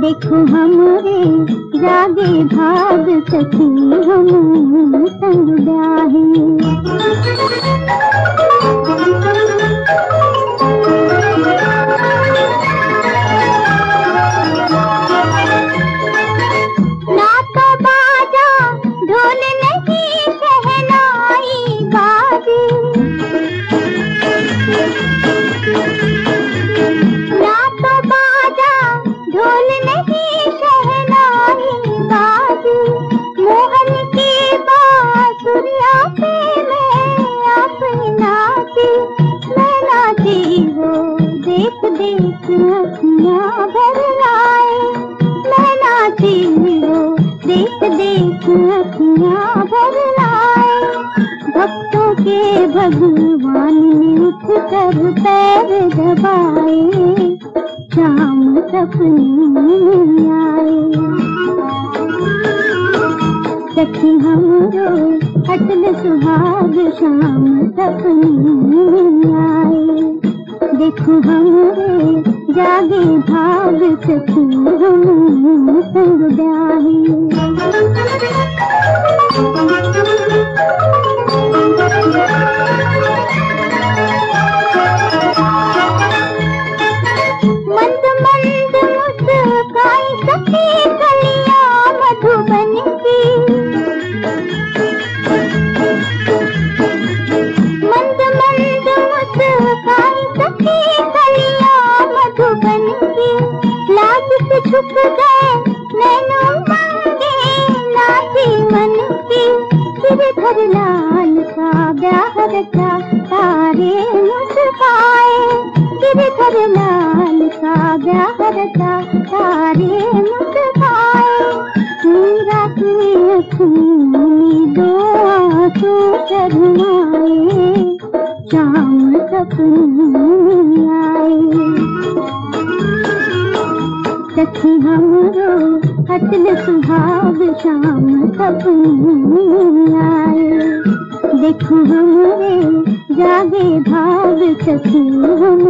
देखो हमरे जागे भाग सखी हम संग भक्तों के भगवान ने उठ कर पैर दबाए शाम सपने आए। सखी हमरो अटल सुहाग शाम सपने आए। देखो हमरे जागे भाग सखी, हम संग मंद रचा तारे मुस्काए। गिरधर लाल का ब्याह रचा तारे मुस्काए। मीरा की अखियों दो शाम सपने आए सखी शाम आए देखो जागे भाग सखी हम